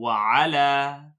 وعلى